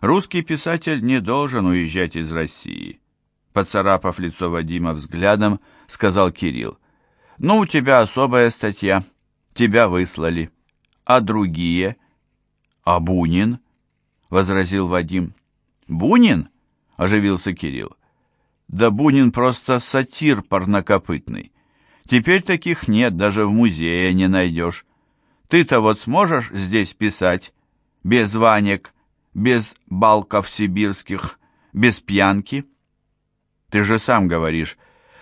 Русский писатель не должен уезжать из России. Поцарапав лицо Вадима взглядом, сказал Кирилл. Ну, у тебя особая статья. Тебя выслали. А другие? А Бунин? Возразил Вадим. Бунин? Оживился Кирилл. Да Бунин просто сатир парнокопытный. Теперь таких нет, даже в музее не найдешь. Ты-то вот сможешь здесь писать? Без ванек, без балков сибирских, без пьянки? Ты же сам говоришь,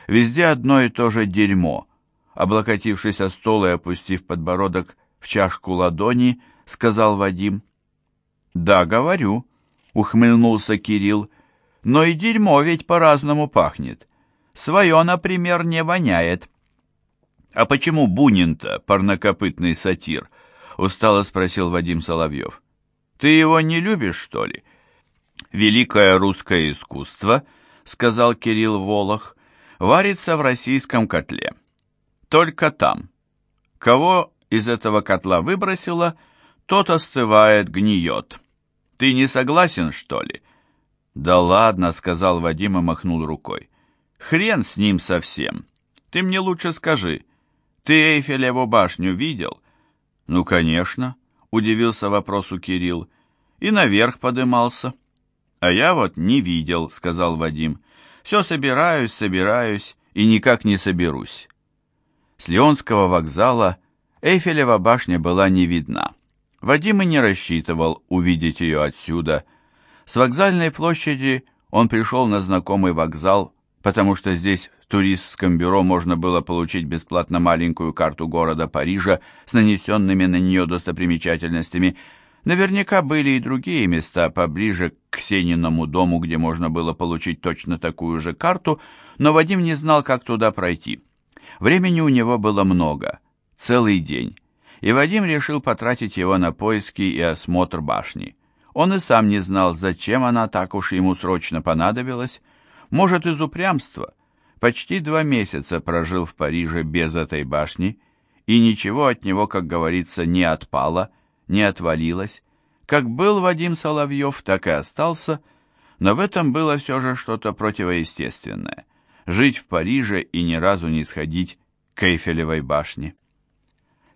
везде одно и то же дерьмо. Облокотившись о стол и опустив подбородок в чашку ладони, сказал Вадим. Да, говорю, ухмыльнулся Кирилл, но и дерьмо ведь по-разному пахнет. Свое, например, не воняет. «А почему Бунин-то парнокопытный сатир?» — устало спросил Вадим Соловьев. «Ты его не любишь, что ли?» «Великое русское искусство», — сказал Кирилл Волох, — «варится в российском котле. Только там. Кого из этого котла выбросило, тот остывает, гниет. Ты не согласен, что ли?» «Да ладно», — сказал Вадим и махнул рукой. «Хрен с ним совсем. Ты мне лучше скажи, ты Эйфелеву башню видел? Ну, конечно, удивился вопросу Кирилл. И наверх подымался. А я вот не видел, сказал Вадим. Все собираюсь, собираюсь и никак не соберусь. С Леонского вокзала Эйфелева башня была не видна. Вадим и не рассчитывал увидеть ее отсюда. С вокзальной площади он пришел на знакомый вокзал, потому что здесь туристском бюро можно было получить бесплатно маленькую карту города Парижа с нанесенными на нее достопримечательностями. Наверняка были и другие места поближе к Ксениному дому, где можно было получить точно такую же карту, но Вадим не знал, как туда пройти. Времени у него было много, целый день, и Вадим решил потратить его на поиски и осмотр башни. Он и сам не знал, зачем она так уж ему срочно понадобилась, может, из упрямства, почти два месяца прожил в Париже без этой башни, и ничего от него, как говорится, не отпало, не отвалилось. Как был Вадим Соловьев, так и остался, но в этом было все же что-то противоестественное. Жить в Париже и ни разу не сходить к Эйфелевой башне.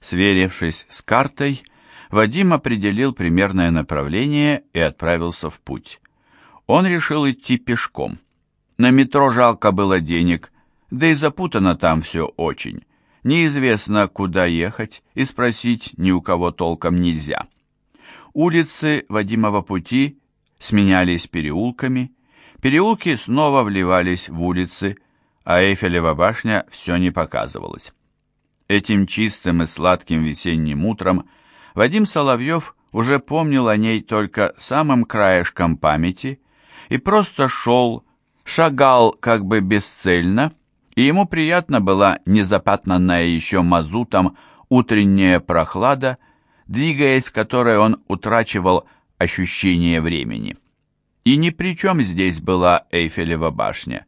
Сверившись с картой, Вадим определил примерное направление и отправился в путь. Он решил идти пешком – на метро жалко было денег, да и запутано там все очень. Неизвестно, куда ехать, и спросить ни у кого толком нельзя. Улицы Вадимова пути сменялись переулками, переулки снова вливались в улицы, а Эйфелева башня все не показывалась. Этим чистым и сладким весенним утром Вадим Соловьев уже помнил о ней только самым краешком памяти и просто шел, шагал как бы бесцельно, и ему приятно была незапятнанная еще мазутом утренняя прохлада, двигаясь которой он утрачивал ощущение времени. И ни при чем здесь была Эйфелева башня,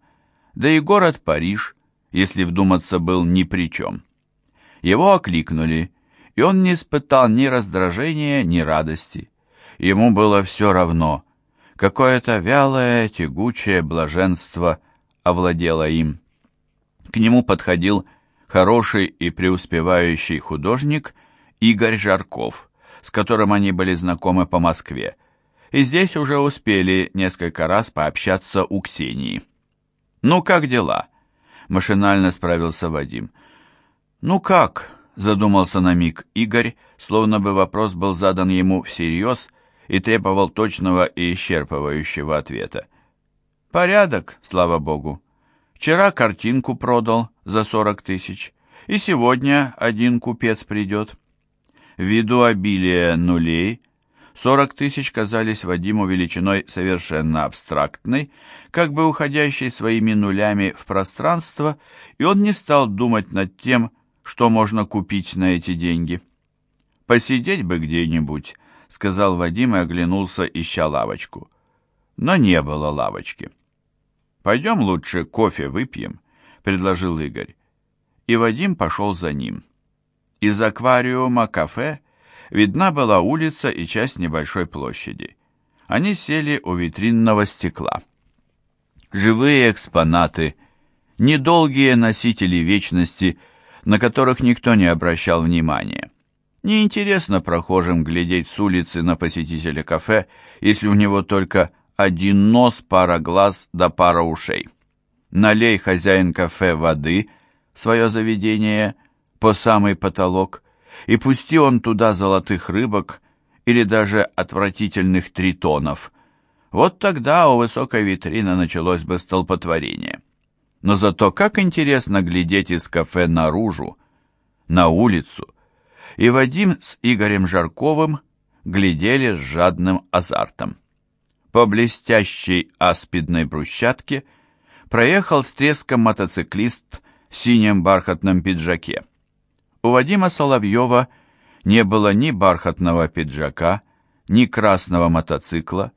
да и город Париж, если вдуматься, был ни при чем. Его окликнули, и он не испытал ни раздражения, ни радости. Ему было все равно, Какое-то вялое, тягучее блаженство овладело им. К нему подходил хороший и преуспевающий художник Игорь Жарков, с которым они были знакомы по Москве, и здесь уже успели несколько раз пообщаться у Ксении. «Ну, как дела?» — машинально справился Вадим. «Ну как?» — задумался на миг Игорь, словно бы вопрос был задан ему всерьез, и требовал точного и исчерпывающего ответа. «Порядок, слава богу. Вчера картинку продал за сорок тысяч, и сегодня один купец придет». Ввиду обилия нулей, сорок тысяч казались Вадиму величиной совершенно абстрактной, как бы уходящей своими нулями в пространство, и он не стал думать над тем, что можно купить на эти деньги. Посидеть бы где-нибудь, сказал Вадим и оглянулся, ища лавочку. Но не было лавочки. «Пойдем лучше кофе выпьем», — предложил Игорь. И Вадим пошел за ним. Из аквариума кафе видна была улица и часть небольшой площади. Они сели у витринного стекла. Живые экспонаты, недолгие носители вечности, на которых никто не обращал внимания. Неинтересно прохожим глядеть с улицы на посетителя кафе, если у него только один нос, пара глаз да пара ушей. Налей хозяин кафе воды, свое заведение, по самый потолок, и пусти он туда золотых рыбок или даже отвратительных тритонов. Вот тогда у высокой витрины началось бы столпотворение. Но зато как интересно глядеть из кафе наружу, на улицу. И Вадим с Игорем Жарковым глядели с жадным азартом. По блестящей аспидной брусчатке – проехал с треском мотоциклист в синем бархатном пиджаке. У Вадима Соловьева не было ни бархатного пиджака, ни красного мотоцикла,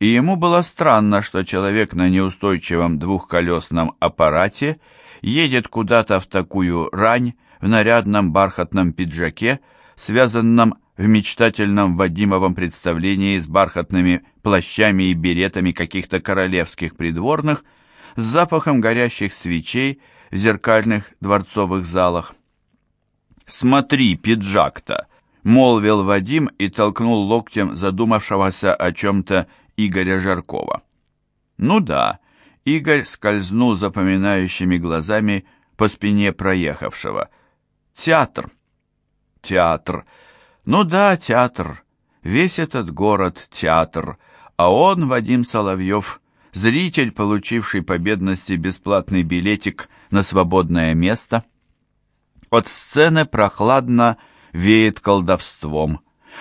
и ему было странно, что человек на неустойчивом двухколесном аппарате едет куда-то в такую рань в нарядном бархатном пиджаке, связанном в мечтательном Вадимовом представлении с бархатными плащами и беретами каких-то королевских придворных, с запахом горящих свечей в зеркальных дворцовых залах. «Смотри, пиджак-то!» — молвил Вадим и толкнул локтем задумавшегося о чем-то Игоря Жаркова. «Ну да», — Игорь скользнул запоминающими глазами по спине проехавшего. «Театр». «Театр. Ну да, театр. Весь этот город — театр. А он, Вадим Соловьев, зритель, получивший по бедности бесплатный билетик на свободное место. От сцены прохладно веет колдовством.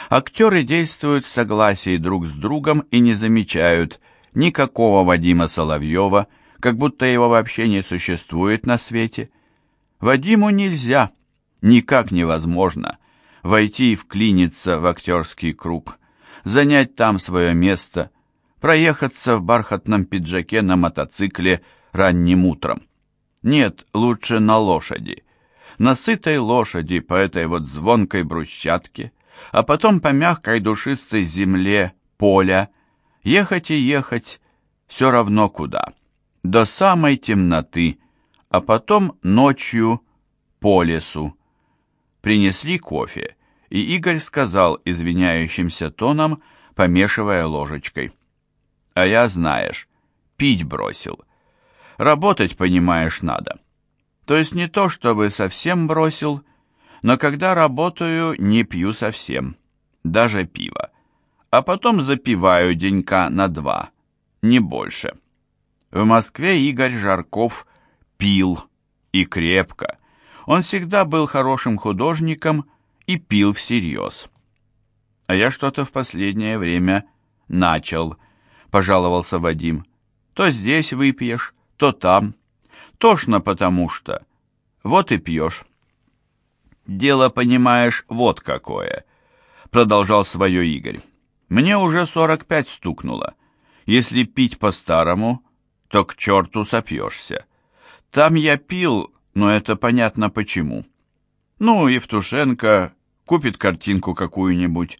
Актеры действуют в согласии друг с другом и не замечают никакого Вадима Соловьева, как будто его вообще не существует на свете. Вадиму нельзя, никак невозможно, войти и вклиниться в актерский круг, занять там свое место – проехаться в бархатном пиджаке на мотоцикле ранним утром. Нет, лучше на лошади. На сытой лошади по этой вот звонкой брусчатке, а потом по мягкой душистой земле поля, ехать и ехать все равно куда. До самой темноты, а потом ночью по лесу. Принесли кофе, и Игорь сказал извиняющимся тоном, помешивая ложечкой. А я, знаешь, пить бросил. Работать, понимаешь, надо. То есть не то, чтобы совсем бросил, но когда работаю, не пью совсем, даже пиво. А потом запиваю денька на два, не больше. В Москве Игорь Жарков пил, и крепко. Он всегда был хорошим художником и пил всерьез. А я что-то в последнее время начал – пожаловался Вадим. То здесь выпьешь, то там. Тошно потому что. Вот и пьешь. Дело, понимаешь, вот какое, продолжал свое Игорь. Мне уже сорок пять стукнуло. Если пить по-старому, то к черту сопьешься. Там я пил, но это понятно почему. Ну, Евтушенко купит картинку какую-нибудь,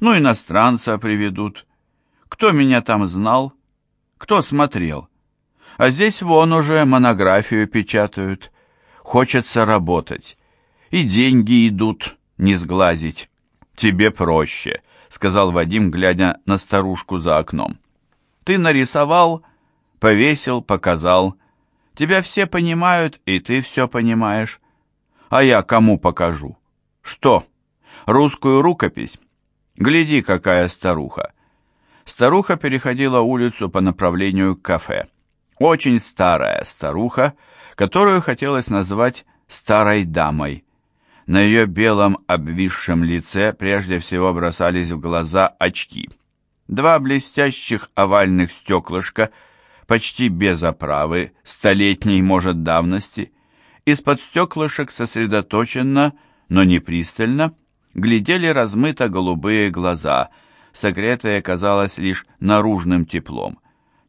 ну, иностранца приведут, кто меня там знал? Кто смотрел? А здесь вон уже монографию печатают. Хочется работать. И деньги идут, не сглазить. Тебе проще, сказал Вадим, глядя на старушку за окном. Ты нарисовал, повесил, показал. Тебя все понимают, и ты все понимаешь. А я кому покажу? Что? Русскую рукопись? Гляди, какая старуха. Старуха переходила улицу по направлению к кафе. Очень старая старуха, которую хотелось назвать «старой дамой». На ее белом обвисшем лице прежде всего бросались в глаза очки. Два блестящих овальных стеклышка, почти без оправы, столетней, может, давности. Из-под стеклышек сосредоточенно, но не пристально, глядели размыто голубые глаза – согретое казалось лишь наружным теплом,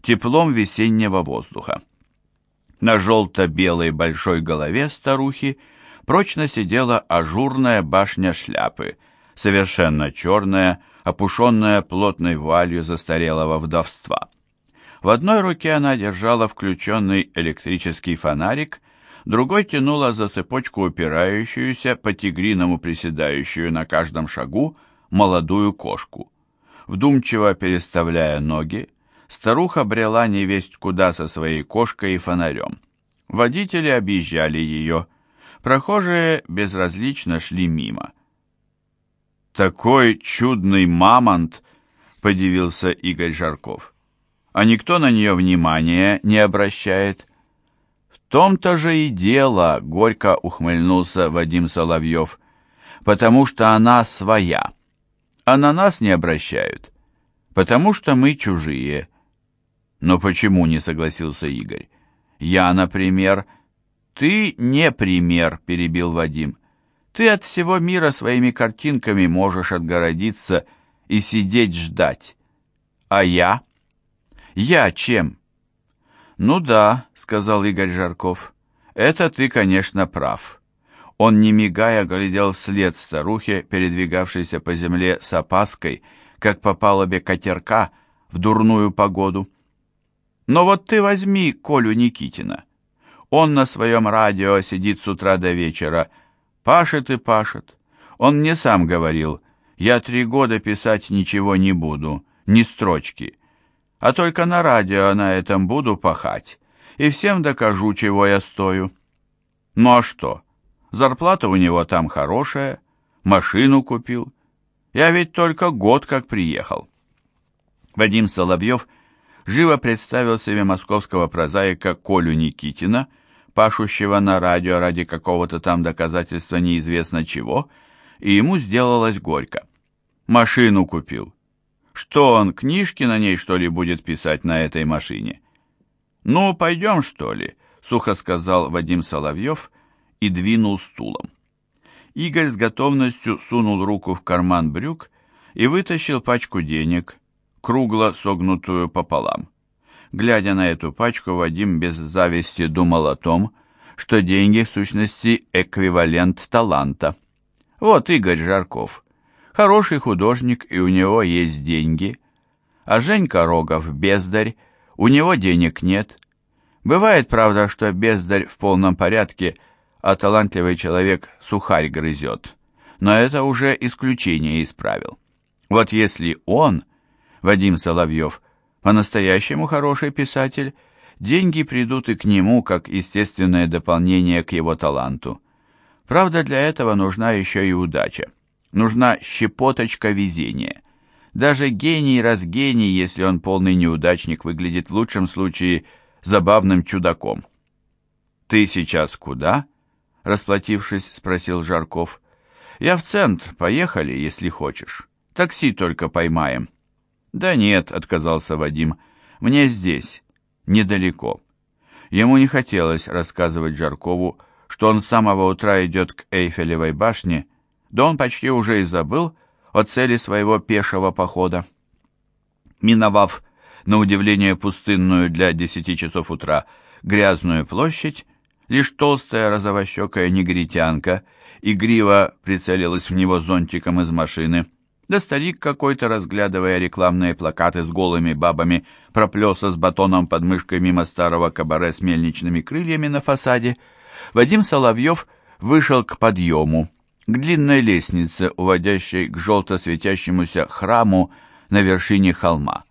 теплом весеннего воздуха. На желто-белой большой голове старухи прочно сидела ажурная башня шляпы, совершенно черная, опушенная плотной вуалью застарелого вдовства. В одной руке она держала включенный электрический фонарик, другой тянула за цепочку упирающуюся, по-тигриному приседающую на каждом шагу, молодую кошку. Вдумчиво переставляя ноги, старуха брела невесть куда со своей кошкой и фонарем. Водители объезжали ее, прохожие безразлично шли мимо. «Такой чудный мамонт!» — подивился Игорь Жарков. «А никто на нее внимания не обращает». «В том-то же и дело», — горько ухмыльнулся Вадим Соловьев, «потому что она своя, а на нас не обращают, потому что мы чужие». «Но почему?» — не согласился Игорь. «Я, например...» «Ты не пример», — перебил Вадим. Ты от всего мира своими картинками можешь отгородиться и сидеть ждать. А я? Я чем? Ну да, сказал Игорь Жарков. Это ты, конечно, прав. Он, не мигая, глядел вслед старухе, передвигавшейся по земле с опаской, как по палубе катерка в дурную погоду. Но вот ты возьми Колю Никитина. Он на своем радио сидит с утра до вечера, Пашет и пашет. Он мне сам говорил, я три года писать ничего не буду, ни строчки. А только на радио на этом буду пахать. И всем докажу, чего я стою. Ну а что? Зарплата у него там хорошая, машину купил. Я ведь только год как приехал. Вадим Соловьев живо представил себе московского прозаика Колю Никитина – пашущего на радио ради какого-то там доказательства неизвестно чего, и ему сделалось горько. Машину купил. Что он, книжки на ней, что ли, будет писать на этой машине? «Ну, пойдем, что ли?» — сухо сказал Вадим Соловьев и двинул стулом. Игорь с готовностью сунул руку в карман брюк и вытащил пачку денег, кругло согнутую пополам. Глядя на эту пачку, Вадим без зависти думал о том, что деньги в сущности эквивалент таланта. Вот Игорь Жарков. Хороший художник, и у него есть деньги. А Женька Рогов бездарь, у него денег нет. Бывает, правда, что бездарь в полном порядке, а талантливый человек сухарь грызет. Но это уже исключение исправил. Вот если он, Вадим Соловьев, по-настоящему хороший писатель, деньги придут и к нему, как естественное дополнение к его таланту. Правда, для этого нужна еще и удача. Нужна щепоточка везения. Даже гений раз гений, если он полный неудачник, выглядит в лучшем случае забавным чудаком. «Ты сейчас куда?» — расплатившись, спросил Жарков. «Я в центр. Поехали, если хочешь. Такси только поймаем». «Да нет», — отказался Вадим, — «мне здесь, недалеко». Ему не хотелось рассказывать Жаркову, что он с самого утра идет к Эйфелевой башне, да он почти уже и забыл о цели своего пешего похода. Миновав, на удивление пустынную для десяти часов утра, грязную площадь, лишь толстая розовощекая негритянка игриво прицелилась в него зонтиком из машины — да старик какой-то, разглядывая рекламные плакаты с голыми бабами, проплелся с батоном под мышкой мимо старого кабаре с мельничными крыльями на фасаде. Вадим Соловьев вышел к подъему, к длинной лестнице, уводящей к желто светящемуся храму на вершине холма.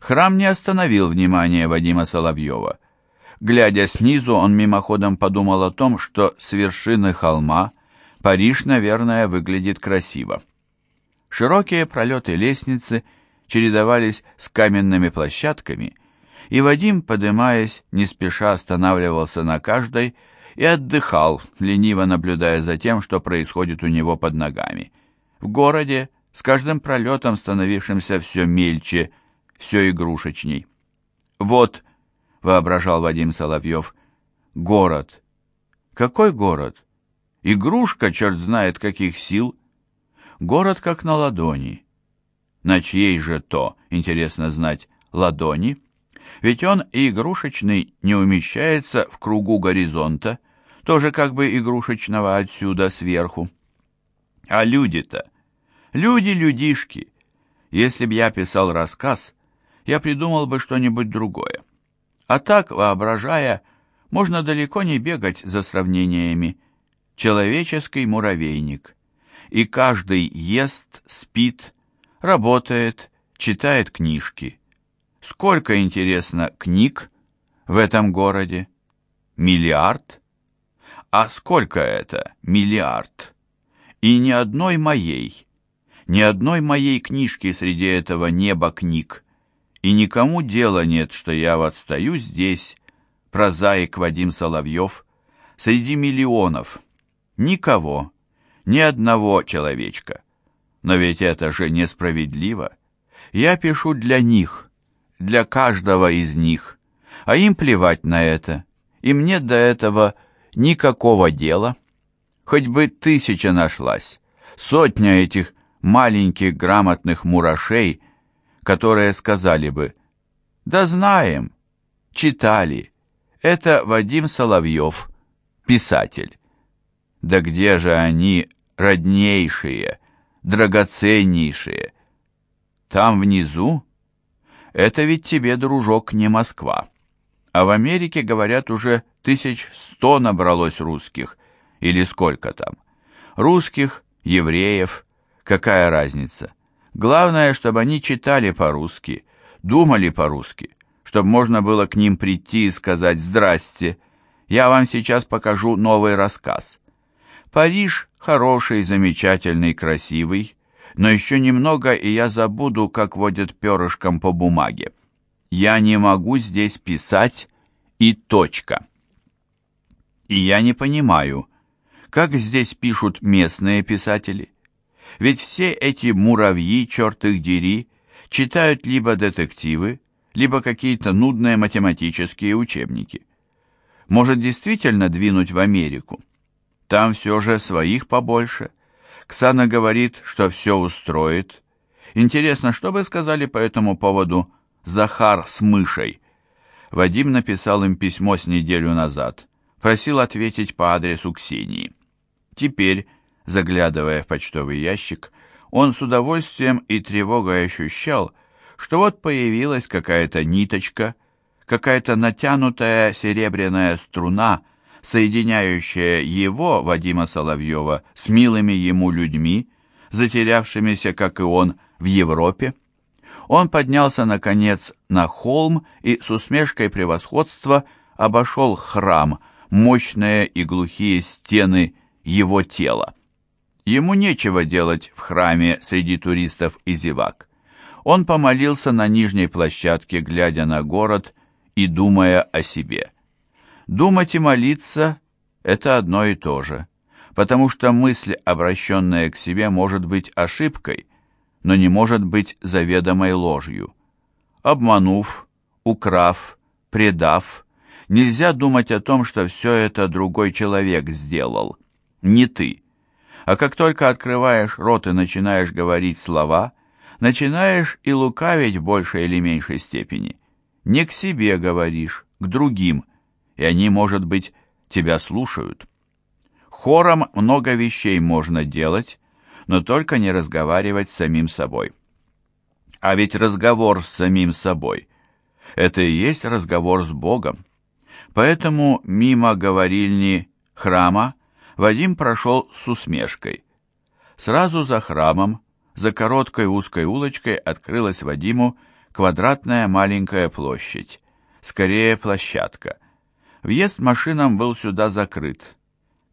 Храм не остановил внимания Вадима Соловьева. Глядя снизу, он мимоходом подумал о том, что с вершины холма Париж, наверное, выглядит красиво. Широкие пролеты лестницы чередовались с каменными площадками, и Вадим, подымаясь, не спеша останавливался на каждой и отдыхал, лениво наблюдая за тем, что происходит у него под ногами. В городе, с каждым пролетом, становившимся все мельче, все игрушечней. «Вот», — воображал Вадим Соловьев, — «город». «Какой город? Игрушка, черт знает каких сил». Город как на ладони. На чьей же то, интересно знать, ладони? Ведь он и игрушечный не умещается в кругу горизонта, тоже как бы игрушечного отсюда сверху. А люди-то, люди-людишки, Если б я писал рассказ, я придумал бы что-нибудь другое. А так, воображая, можно далеко не бегать за сравнениями. Человеческий муравейник. И каждый ест, спит, работает, читает книжки. Сколько, интересно, книг в этом городе? Миллиард? А сколько это миллиард? И ни одной моей, ни одной моей книжки среди этого неба книг. И никому дела нет, что я вот стою здесь, прозаик Вадим Соловьев, среди миллионов. Никого, ни одного человечка. Но ведь это же несправедливо. Я пишу для них, для каждого из них, а им плевать на это. Им нет до этого никакого дела. Хоть бы тысяча нашлась, сотня этих маленьких грамотных мурашей, которые сказали бы «Да знаем, читали, это Вадим Соловьев, писатель». Да где же они, роднейшие, драгоценнейшие? Там внизу? Это ведь тебе, дружок, не Москва. А в Америке, говорят, уже тысяч сто набралось русских. Или сколько там? Русских, евреев, какая разница? Главное, чтобы они читали по-русски, думали по-русски, чтобы можно было к ним прийти и сказать «Здрасте, я вам сейчас покажу новый рассказ». Париж хороший, замечательный, красивый, но еще немного, и я забуду, как водят перышком по бумаге. Я не могу здесь писать и точка. И я не понимаю, как здесь пишут местные писатели. Ведь все эти муравьи, черт их дери, читают либо детективы, либо какие-то нудные математические учебники. Может действительно двинуть в Америку? Там все же своих побольше. Ксана говорит, что все устроит. Интересно, что бы сказали по этому поводу Захар с мышей? Вадим написал им письмо с неделю назад. Просил ответить по адресу Ксении. Теперь, заглядывая в почтовый ящик, он с удовольствием и тревогой ощущал, что вот появилась какая-то ниточка, какая-то натянутая серебряная струна, соединяющая его, Вадима Соловьева, с милыми ему людьми, затерявшимися, как и он, в Европе. Он поднялся, наконец, на холм и с усмешкой превосходства обошел храм, мощные и глухие стены его тела. Ему нечего делать в храме среди туристов и зевак. Он помолился на нижней площадке, глядя на город и думая о себе. Думать и молиться – это одно и то же, потому что мысль, обращенная к себе, может быть ошибкой, но не может быть заведомой ложью. Обманув, украв, предав, нельзя думать о том, что все это другой человек сделал, не ты. А как только открываешь рот и начинаешь говорить слова, начинаешь и лукавить в большей или меньшей степени. Не к себе говоришь, к другим – и они, может быть, тебя слушают. Хором много вещей можно делать, но только не разговаривать с самим собой. А ведь разговор с самим собой – это и есть разговор с Богом. Поэтому мимо говорильни храма Вадим прошел с усмешкой. Сразу за храмом, за короткой узкой улочкой открылась Вадиму квадратная маленькая площадь, скорее площадка. Въезд машинам был сюда закрыт.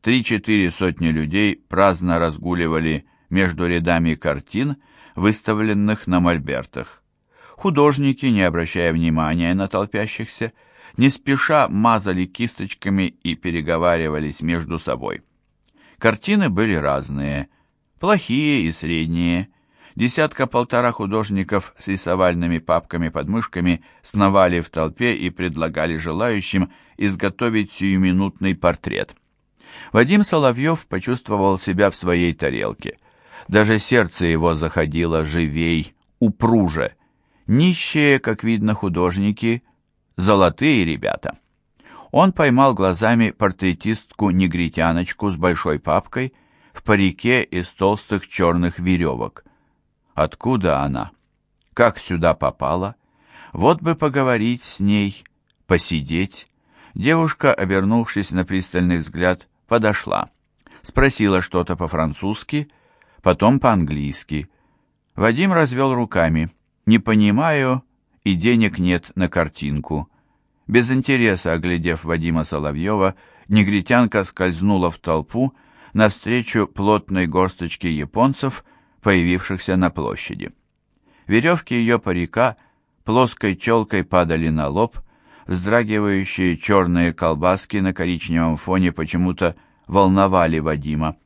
Три-четыре сотни людей праздно разгуливали между рядами картин, выставленных на мольбертах. Художники, не обращая внимания на толпящихся, не спеша мазали кисточками и переговаривались между собой. Картины были разные, плохие и средние. Десятка-полтора художников с рисовальными папками под мышками сновали в толпе и предлагали желающим изготовить сиюминутный портрет. Вадим Соловьев почувствовал себя в своей тарелке. Даже сердце его заходило живей, упруже. Нищие, как видно, художники, золотые ребята. Он поймал глазами портретистку-негритяночку с большой папкой в парике из толстых черных веревок. Откуда она? как сюда попала. Вот бы поговорить с ней, посидеть. Девушка, обернувшись на пристальный взгляд, подошла. Спросила что-то по-французски, потом по-английски. Вадим развел руками. «Не понимаю, и денег нет на картинку». Без интереса оглядев Вадима Соловьева, негритянка скользнула в толпу навстречу плотной горсточке японцев, появившихся на площади. Веревки ее парика плоской челкой падали на лоб, вздрагивающие черные колбаски на коричневом фоне почему-то волновали Вадима.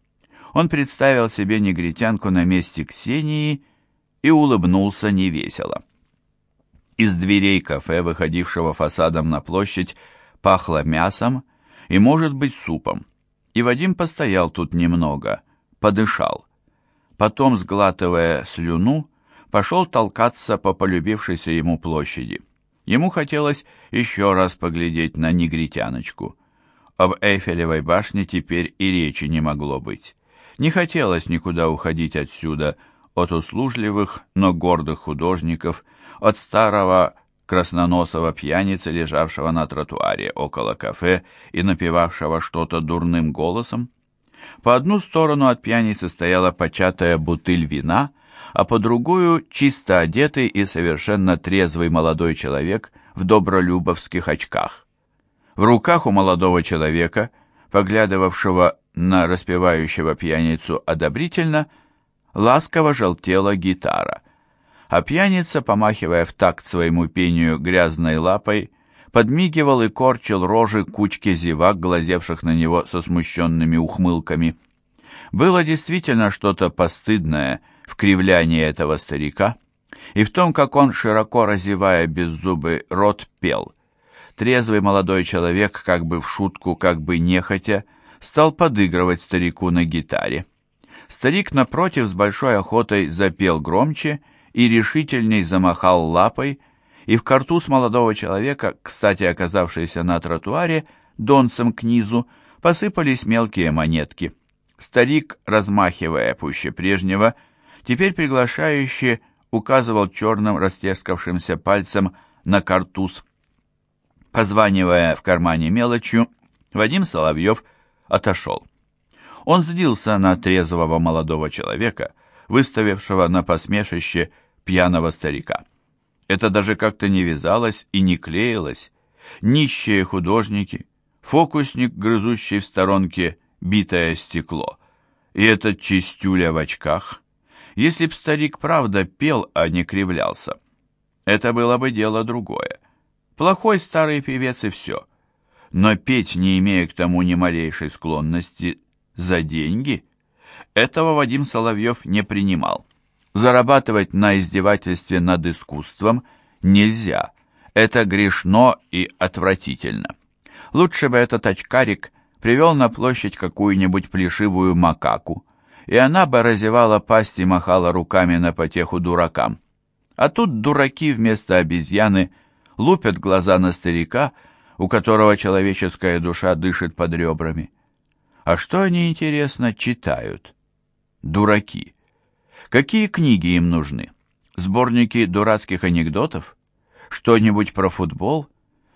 Он представил себе негритянку на месте Ксении и улыбнулся невесело. Из дверей кафе, выходившего фасадом на площадь, пахло мясом и, может быть, супом. И Вадим постоял тут немного, подышал. Потом, сглатывая слюну, пошел толкаться по полюбившейся ему площади. Ему хотелось еще раз поглядеть на негритяночку. Об Эйфелевой башне теперь и речи не могло быть. Не хотелось никуда уходить отсюда, от услужливых, но гордых художников, от старого красноносого пьяницы, лежавшего на тротуаре около кафе и напевавшего что-то дурным голосом. По одну сторону от пьяницы стояла початая бутыль вина — а по другую чисто одетый и совершенно трезвый молодой человек в добролюбовских очках. В руках у молодого человека, поглядывавшего на распевающего пьяницу одобрительно, ласково желтела гитара, а пьяница, помахивая в такт своему пению грязной лапой, подмигивал и корчил рожи кучки зевак, глазевших на него со смущенными ухмылками. Было действительно что-то постыдное — в кривлянии этого старика и в том, как он, широко разевая беззубый рот, пел. Трезвый молодой человек, как бы в шутку, как бы нехотя, стал подыгрывать старику на гитаре. Старик, напротив, с большой охотой запел громче и решительней замахал лапой, и в картуз молодого человека, кстати оказавшийся на тротуаре, донцем к низу, посыпались мелкие монетки. Старик, размахивая пуще прежнего, теперь приглашающе указывал черным растрескавшимся пальцем на картуз. Позванивая в кармане мелочью, Вадим Соловьев отошел. Он злился на трезвого молодого человека, выставившего на посмешище пьяного старика. Это даже как-то не вязалось и не клеилось. Нищие художники, фокусник, грызущий в сторонке битое стекло, и этот чистюля в очках — если б старик правда пел, а не кривлялся. Это было бы дело другое. Плохой старый певец и все. Но петь, не имея к тому ни малейшей склонности, за деньги, этого Вадим Соловьев не принимал. Зарабатывать на издевательстве над искусством нельзя. Это грешно и отвратительно. Лучше бы этот очкарик привел на площадь какую-нибудь плешивую макаку, и она бы разевала пасть и махала руками на потеху дуракам. А тут дураки вместо обезьяны лупят глаза на старика, у которого человеческая душа дышит под ребрами. А что они, интересно, читают? Дураки. Какие книги им нужны? Сборники дурацких анекдотов? Что-нибудь про футбол?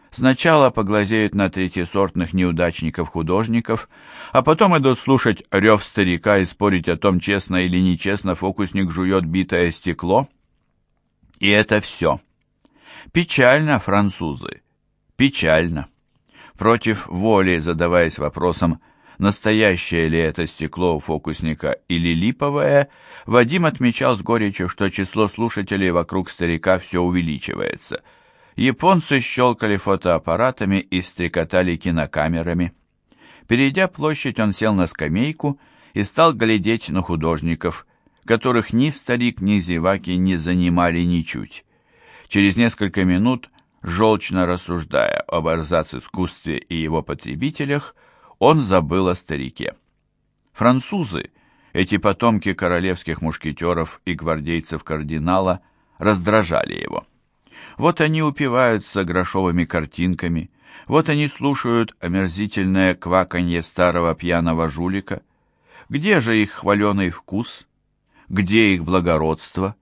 Сначала поглазеют на третьесортных неудачников-художников, а потом идут слушать рев старика и спорить о том, честно или нечестно фокусник жует битое стекло. И это все. Печально, французы, печально. Против воли, задаваясь вопросом, настоящее ли это стекло у фокусника или липовое, Вадим отмечал с горечью, что число слушателей вокруг старика все увеличивается – Японцы щелкали фотоаппаратами и стрекотали кинокамерами. Перейдя площадь, он сел на скамейку и стал глядеть на художников, которых ни старик, ни зеваки не занимали ничуть. Через несколько минут, желчно рассуждая об эрзац-искусстве и его потребителях, он забыл о старике. Французы, эти потомки королевских мушкетеров и гвардейцев кардинала, раздражали его. Вот они упиваются грошовыми картинками, вот они слушают омерзительное кваканье старого пьяного жулика. Где же их хваленый вкус? Где их благородство?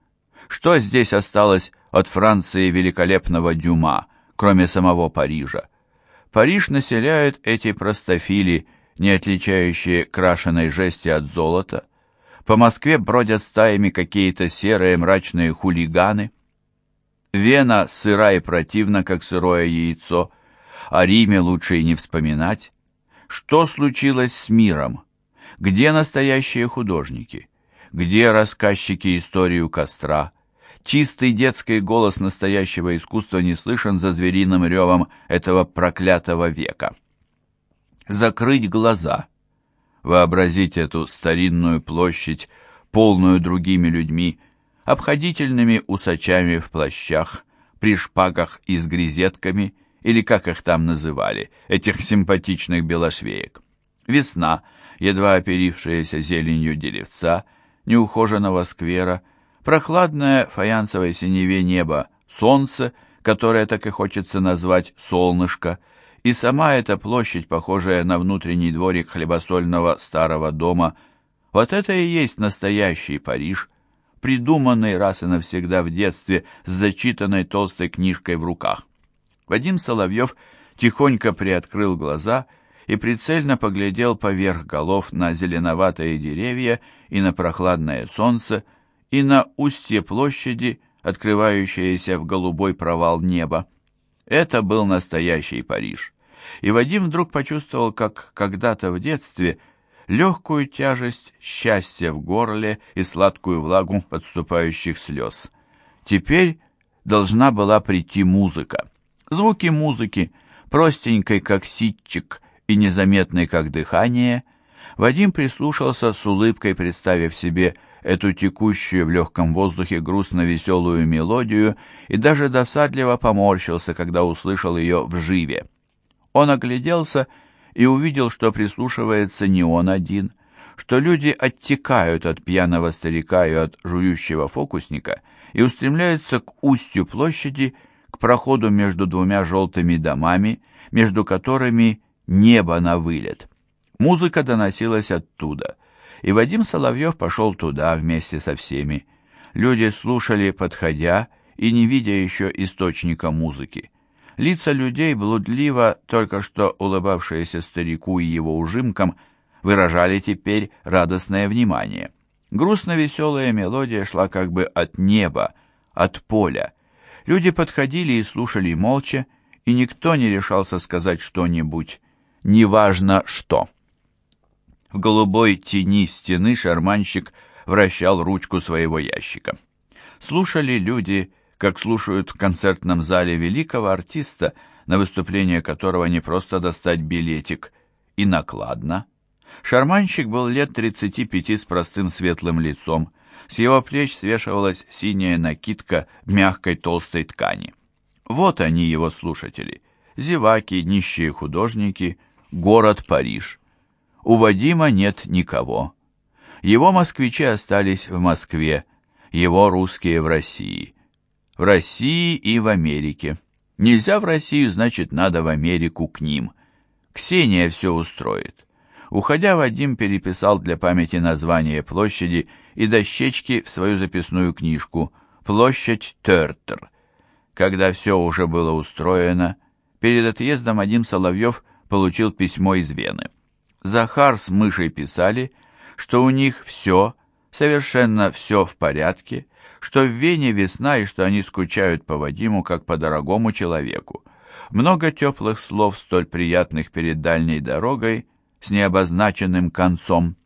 Что здесь осталось от Франции великолепного Дюма, кроме самого Парижа? Париж населяют эти простофили, не отличающие крашеной жести от золота. По Москве бродят стаями какие-то серые мрачные хулиганы. Вена сыра и противна, как сырое яйцо. О Риме лучше и не вспоминать. Что случилось с миром? Где настоящие художники? Где рассказчики историю костра? Чистый детский голос настоящего искусства не слышен за звериным ревом этого проклятого века. Закрыть глаза, вообразить эту старинную площадь, полную другими людьми, обходительными усачами в плащах, при шпагах и с грезетками, или как их там называли, этих симпатичных белошвеек. Весна, едва оперившаяся зеленью деревца, неухоженного сквера, прохладное фаянсовое синеве небо, солнце, которое так и хочется назвать солнышко, и сама эта площадь, похожая на внутренний дворик хлебосольного старого дома, вот это и есть настоящий Париж, придуманный раз и навсегда в детстве с зачитанной толстой книжкой в руках. Вадим Соловьев тихонько приоткрыл глаза и прицельно поглядел поверх голов на зеленоватые деревья и на прохладное солнце, и на устье площади, открывающееся в голубой провал неба. Это был настоящий Париж. И Вадим вдруг почувствовал, как когда-то в детстве, легкую тяжесть счастья в горле и сладкую влагу подступающих слез. Теперь должна была прийти музыка. Звуки музыки, простенькой, как ситчик, и незаметной, как дыхание. Вадим прислушался с улыбкой, представив себе эту текущую в легком воздухе грустно-веселую мелодию и даже досадливо поморщился, когда услышал ее в живе. Он огляделся и увидел, что прислушивается не он один, что люди оттекают от пьяного старика и от жующего фокусника и устремляются к устью площади, к проходу между двумя желтыми домами, между которыми небо на вылет. Музыка доносилась оттуда — и Вадим Соловьев пошел туда вместе со всеми. Люди слушали, подходя, и не видя еще источника музыки. Лица людей блудливо, только что улыбавшиеся старику и его ужимкам, выражали теперь радостное внимание. Грустно-веселая мелодия шла как бы от неба, от поля. Люди подходили и слушали молча, и никто не решался сказать что-нибудь, неважно что. В голубой тени стены шарманщик вращал ручку своего ящика. Слушали люди, как слушают в концертном зале великого артиста, на выступление которого не просто достать билетик, и накладно. Шарманщик был лет 35 с простым светлым лицом. С его плеч свешивалась синяя накидка мягкой толстой ткани. Вот они, его слушатели. Зеваки, нищие художники, город Париж. У Вадима нет никого. Его москвичи остались в Москве, его русские в России. В России и в Америке. Нельзя в Россию, значит, надо в Америку к ним. Ксения все устроит. Уходя, Вадим переписал для памяти название площади и дощечки в свою записную книжку «Площадь Тертер». Когда все уже было устроено, перед отъездом Вадим Соловьев получил письмо из Вены. Захар с мышей писали, что у них все, совершенно все в порядке, что в Вене весна и что они скучают по Вадиму, как по дорогому человеку. Много теплых слов, столь приятных перед дальней дорогой, с необозначенным концом.